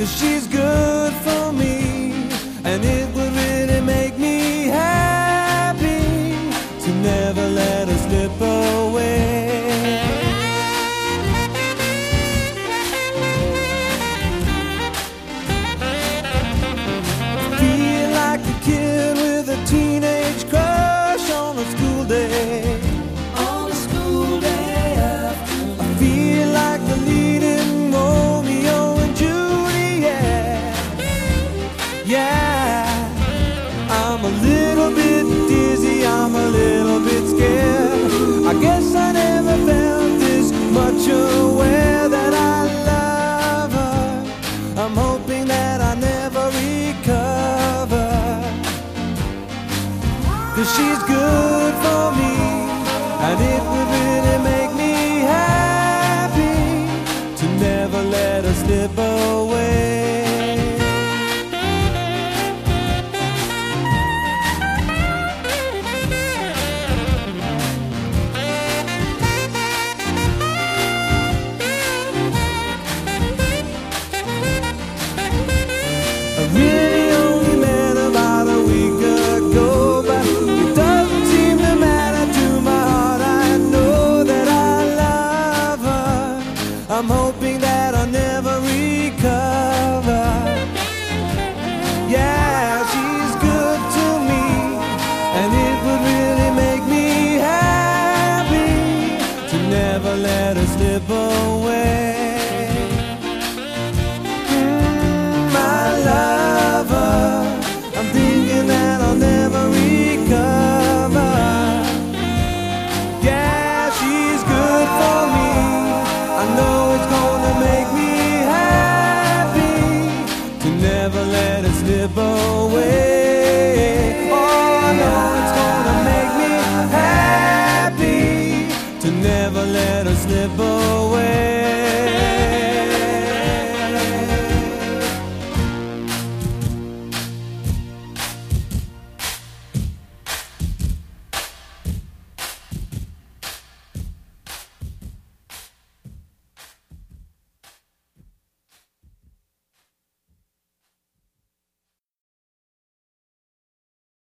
cause she's good. Yeah, I'm a little bit dizzy, I'm a little bit scared. I guess I never felt this much aware that I love her. I'm hoping that I never recover. Cause she's good for me, and it would really make away. Oh, it's gonna make me happy to never let us slip away.